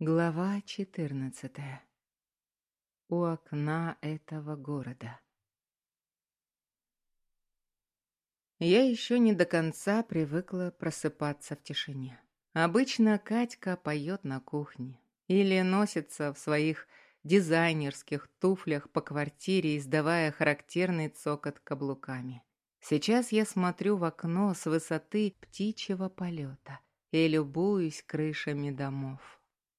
Глава 14. У окна этого города. Я еще не до конца привыкла просыпаться в тишине. Обычно Катька поет на кухне или носится в своих дизайнерских туфлях по квартире, издавая характерный цокот каблуками. Сейчас я смотрю в окно с высоты птичьего полета и любуюсь крышами домов.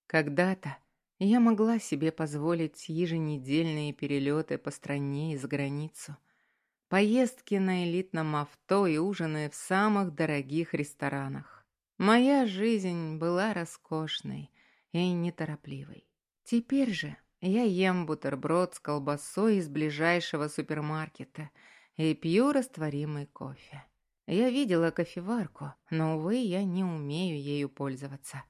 Когда-то я могла себе позволить еженедельные перелеты по стране и за границу, поездки на элитном авто и ужины в самых дорогих ресторанах. Моя жизнь была роскошной и неторопливой. Теперь же я ем бутерброд с колбасой из ближайшего супермаркета и пью растворимый кофе. Я видела кофеварку, но, увы, я не умею ею пользоваться.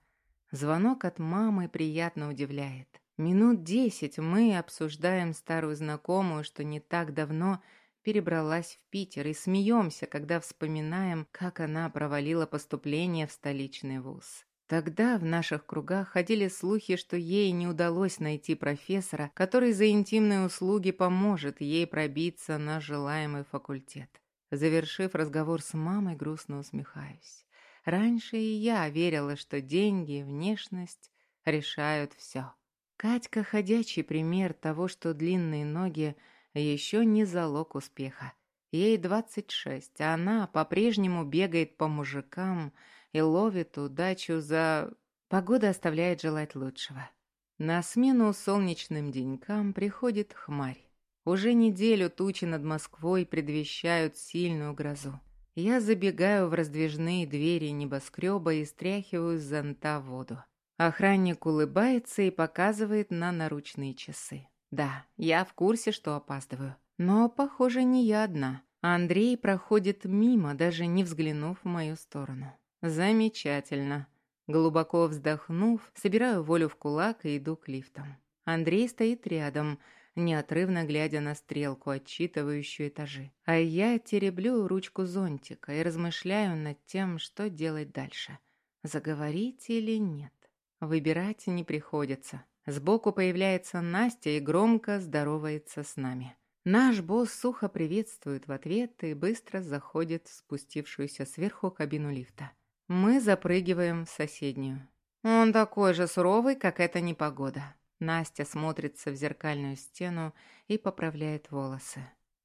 Звонок от мамы приятно удивляет. Минут десять мы обсуждаем старую знакомую, что не так давно перебралась в Питер, и смеемся, когда вспоминаем, как она провалила поступление в столичный вуз. Тогда в наших кругах ходили слухи, что ей не удалось найти профессора, который за интимные услуги поможет ей пробиться на желаемый факультет. Завершив разговор с мамой, грустно усмехаюсь. Раньше и я верила, что деньги, внешность решают все. Катька – ходячий пример того, что длинные ноги еще не залог успеха. Ей 26, а она по-прежнему бегает по мужикам и ловит удачу за... Погода оставляет желать лучшего. На смену солнечным денькам приходит хмарь. Уже неделю тучи над Москвой предвещают сильную грозу. Я забегаю в раздвижные двери небоскреба и стряхиваю с зонта воду. Охранник улыбается и показывает на наручные часы. Да, я в курсе, что опаздываю. Но, похоже, не я одна. Андрей проходит мимо, даже не взглянув в мою сторону. Замечательно. Глубоко вздохнув, собираю волю в кулак и иду к лифтам. Андрей стоит рядом, неотрывно глядя на стрелку, отчитывающую этажи. А я тереблю ручку зонтика и размышляю над тем, что делать дальше. Заговорить или нет? Выбирать не приходится. Сбоку появляется Настя и громко здоровается с нами. Наш босс сухо приветствует в ответ и быстро заходит в спустившуюся сверху кабину лифта. Мы запрыгиваем в соседнюю. Он такой же суровый, как эта непогода. Настя смотрится в зеркальную стену и поправляет волосы.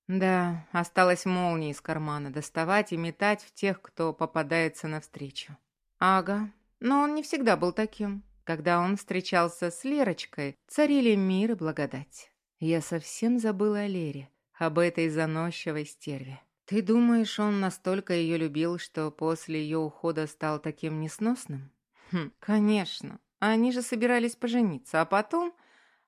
Да, осталось молнии из кармана доставать и метать в тех, кто попадается навстречу. Ага, но он не всегда был таким. Когда он встречался с Лерочкой, царили мир и благодать. Я совсем забыла о Лере, об этой заносчивой стерве. Ты думаешь, он настолько ее любил, что после ее ухода стал таким несносным? Хм, конечно. Они же собирались пожениться, а потом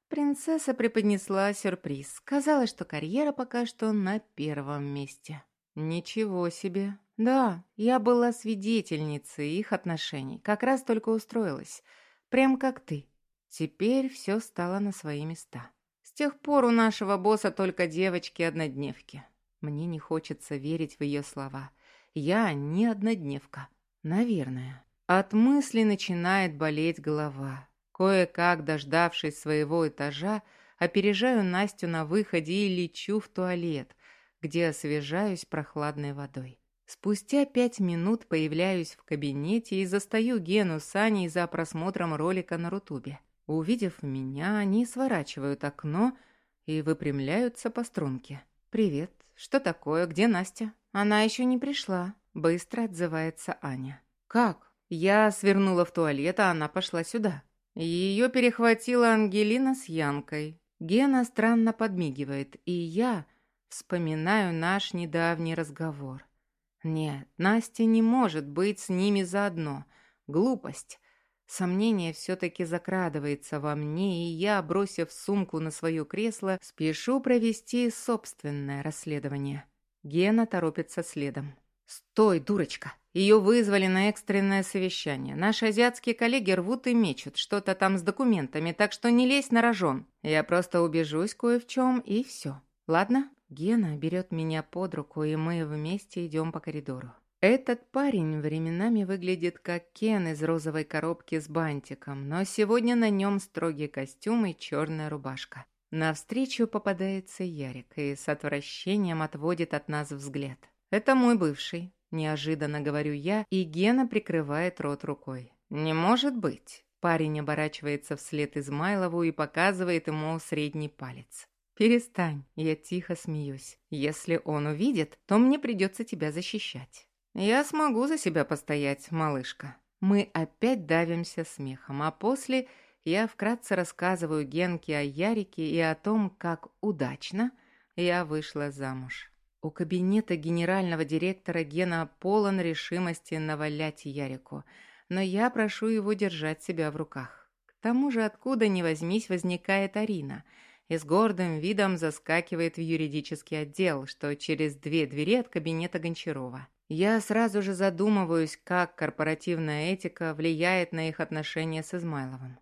принцесса преподнесла сюрприз. Сказала, что карьера пока что на первом месте. Ничего себе. Да, я была свидетельницей их отношений, как раз только устроилась. Прям как ты. Теперь все стало на свои места. С тех пор у нашего босса только девочки-однодневки. Мне не хочется верить в ее слова. Я не однодневка. Наверное. От мысли начинает болеть голова. Кое-как, дождавшись своего этажа, опережаю Настю на выходе и лечу в туалет, где освежаюсь прохладной водой. Спустя пять минут появляюсь в кабинете и застаю Гену с Аней за просмотром ролика на Рутубе. Увидев меня, они сворачивают окно и выпрямляются по струнке. «Привет. Что такое? Где Настя?» «Она еще не пришла», — быстро отзывается Аня. «Как? Я свернула в туалет, а она пошла сюда. Ее перехватила Ангелина с Янкой. Гена странно подмигивает, и я вспоминаю наш недавний разговор. Нет, Настя не может быть с ними заодно. Глупость. Сомнение все-таки закрадывается во мне, и я, бросив сумку на свое кресло, спешу провести собственное расследование. Гена торопится следом. «Стой, дурочка!» Ее вызвали на экстренное совещание. Наши азиатские коллеги рвут и мечут что-то там с документами, так что не лезь на рожон. Я просто убежусь кое в чем, и все. Ладно? Гена берет меня под руку, и мы вместе идем по коридору. Этот парень временами выглядит как Кен из розовой коробки с бантиком, но сегодня на нем строгий костюм и черная рубашка. Навстречу попадается Ярик и с отвращением отводит от нас взгляд. «Это мой бывший», – неожиданно говорю я, и Гена прикрывает рот рукой. «Не может быть». Парень оборачивается вслед Измайлову и показывает ему средний палец. «Перестань», – я тихо смеюсь. «Если он увидит, то мне придется тебя защищать». «Я смогу за себя постоять, малышка». Мы опять давимся смехом, а после я вкратце рассказываю Генке о Ярике и о том, как удачно я вышла замуж. У кабинета генерального директора Гена полон решимости навалять Ярику, но я прошу его держать себя в руках. К тому же откуда ни возьмись возникает Арина и с гордым видом заскакивает в юридический отдел, что через две двери от кабинета Гончарова. Я сразу же задумываюсь, как корпоративная этика влияет на их отношения с Измайловым.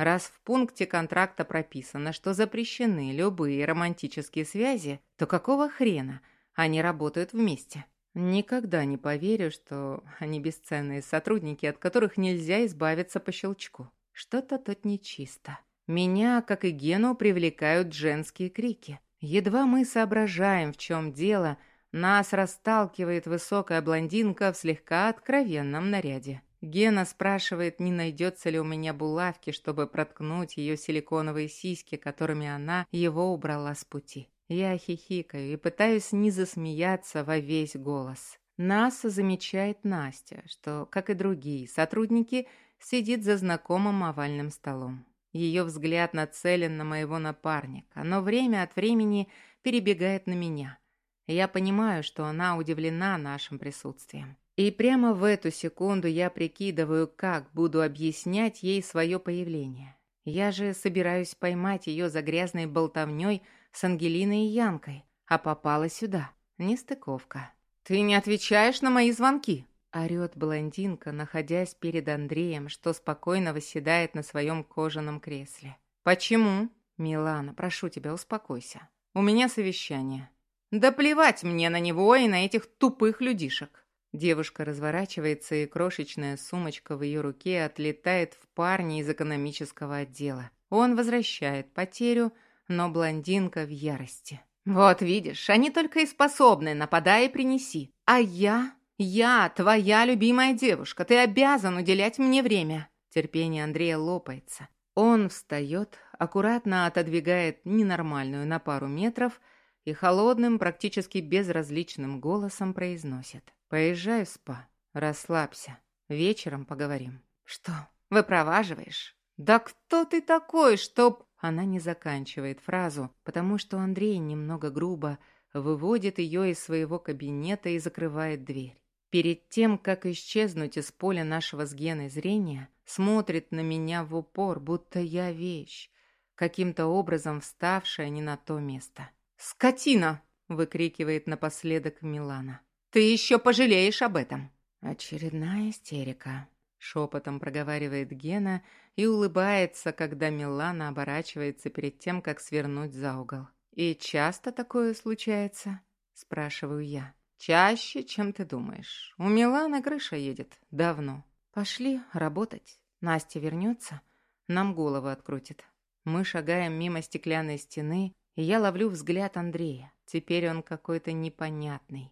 Раз в пункте контракта прописано, что запрещены любые романтические связи, то какого хрена они работают вместе? Никогда не поверю, что они бесценные сотрудники, от которых нельзя избавиться по щелчку. Что-то тут нечисто. Меня, как и Гену, привлекают женские крики. Едва мы соображаем, в чем дело, нас расталкивает высокая блондинка в слегка откровенном наряде. Гена спрашивает, не найдется ли у меня булавки, чтобы проткнуть ее силиконовые сиськи, которыми она его убрала с пути. Я хихикаю и пытаюсь не засмеяться во весь голос. Нас замечает Настя, что, как и другие сотрудники, сидит за знакомым овальным столом. Ее взгляд нацелен на моего напарника, но время от времени перебегает на меня. Я понимаю, что она удивлена нашим присутствием. И прямо в эту секунду я прикидываю, как буду объяснять ей свое появление. Я же собираюсь поймать ее за грязной болтовней с Ангелиной и Янкой, а попала сюда. Нестыковка. «Ты не отвечаешь на мои звонки!» Орет блондинка, находясь перед Андреем, что спокойно восседает на своем кожаном кресле. «Почему?» «Милана, прошу тебя, успокойся. У меня совещание». «Да плевать мне на него и на этих тупых людишек!» Девушка разворачивается, и крошечная сумочка в ее руке отлетает в парня из экономического отдела. Он возвращает потерю, но блондинка в ярости. «Вот видишь, они только и способны, нападай и принеси. А я? Я твоя любимая девушка, ты обязан уделять мне время». Терпение Андрея лопается. Он встает, аккуратно отодвигает ненормальную на пару метров и холодным, практически безразличным голосом произносит. «Поезжай в спа, расслабься, вечером поговорим». «Что, выпроваживаешь?» «Да кто ты такой, чтоб...» Она не заканчивает фразу, потому что Андрей немного грубо выводит ее из своего кабинета и закрывает дверь. Перед тем, как исчезнуть из поля нашего с Геной зрения, смотрит на меня в упор, будто я вещь, каким-то образом вставшая не на то место. «Скотина!» — выкрикивает напоследок Милана. «Ты еще пожалеешь об этом!» Очередная истерика. Шепотом проговаривает Гена и улыбается, когда Милана оборачивается перед тем, как свернуть за угол. «И часто такое случается?» – спрашиваю я. «Чаще, чем ты думаешь. У Миланы крыша едет. Давно. Пошли работать. Настя вернется, нам голову открутит». Мы шагаем мимо стеклянной стены, и я ловлю взгляд Андрея. Теперь он какой-то непонятный,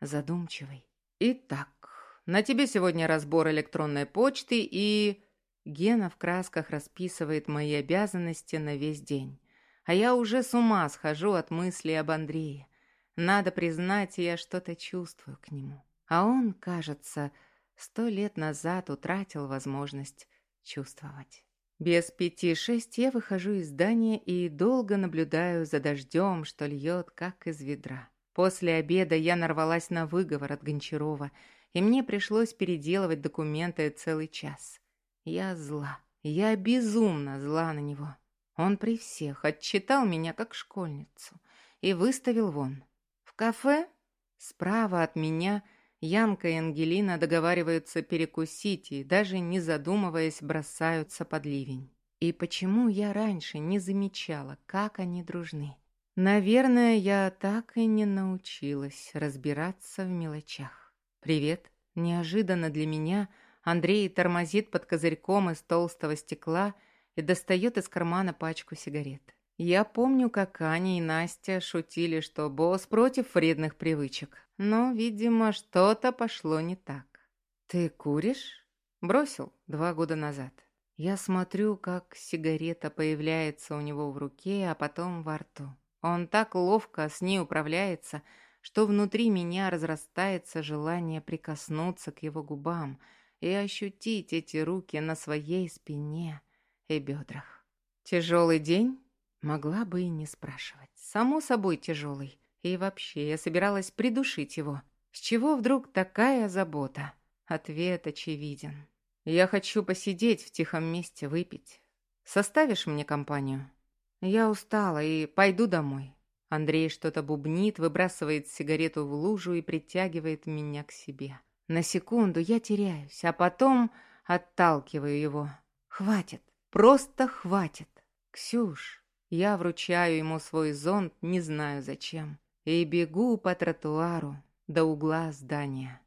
задумчивый. «Итак, на тебе сегодня разбор электронной почты и...» Гена в красках расписывает мои обязанности на весь день. А я уже с ума схожу от мысли об Андрее. Надо признать, я что-то чувствую к нему. А он, кажется, сто лет назад утратил возможность чувствовать. Без пяти шесть я выхожу из здания и долго наблюдаю за дождем, что льет, как из ведра. После обеда я нарвалась на выговор от Гончарова, и мне пришлось переделывать документы целый час. Я зла. Я безумно зла на него. Он при всех отчитал меня как школьницу и выставил вон. В кафе справа от меня – Янка и Ангелина договариваются перекусить и, даже не задумываясь, бросаются под ливень. И почему я раньше не замечала, как они дружны? Наверное, я так и не научилась разбираться в мелочах. «Привет». Неожиданно для меня Андрей тормозит под козырьком из толстого стекла и достает из кармана пачку сигарет. Я помню, как Аня и Настя шутили, что босс против вредных привычек. Но, видимо, что-то пошло не так. «Ты куришь?» «Бросил два года назад». Я смотрю, как сигарета появляется у него в руке, а потом во рту. Он так ловко с ней управляется, что внутри меня разрастается желание прикоснуться к его губам и ощутить эти руки на своей спине и бедрах. Тяжелый день? Могла бы и не спрашивать. Само собой тяжелый. И вообще, я собиралась придушить его. С чего вдруг такая забота? Ответ очевиден. Я хочу посидеть в тихом месте, выпить. Составишь мне компанию? Я устала и пойду домой. Андрей что-то бубнит, выбрасывает сигарету в лужу и притягивает меня к себе. На секунду я теряюсь, а потом отталкиваю его. Хватит, просто хватит. Ксюш, я вручаю ему свой зонт, не знаю зачем, и бегу по тротуару до угла здания.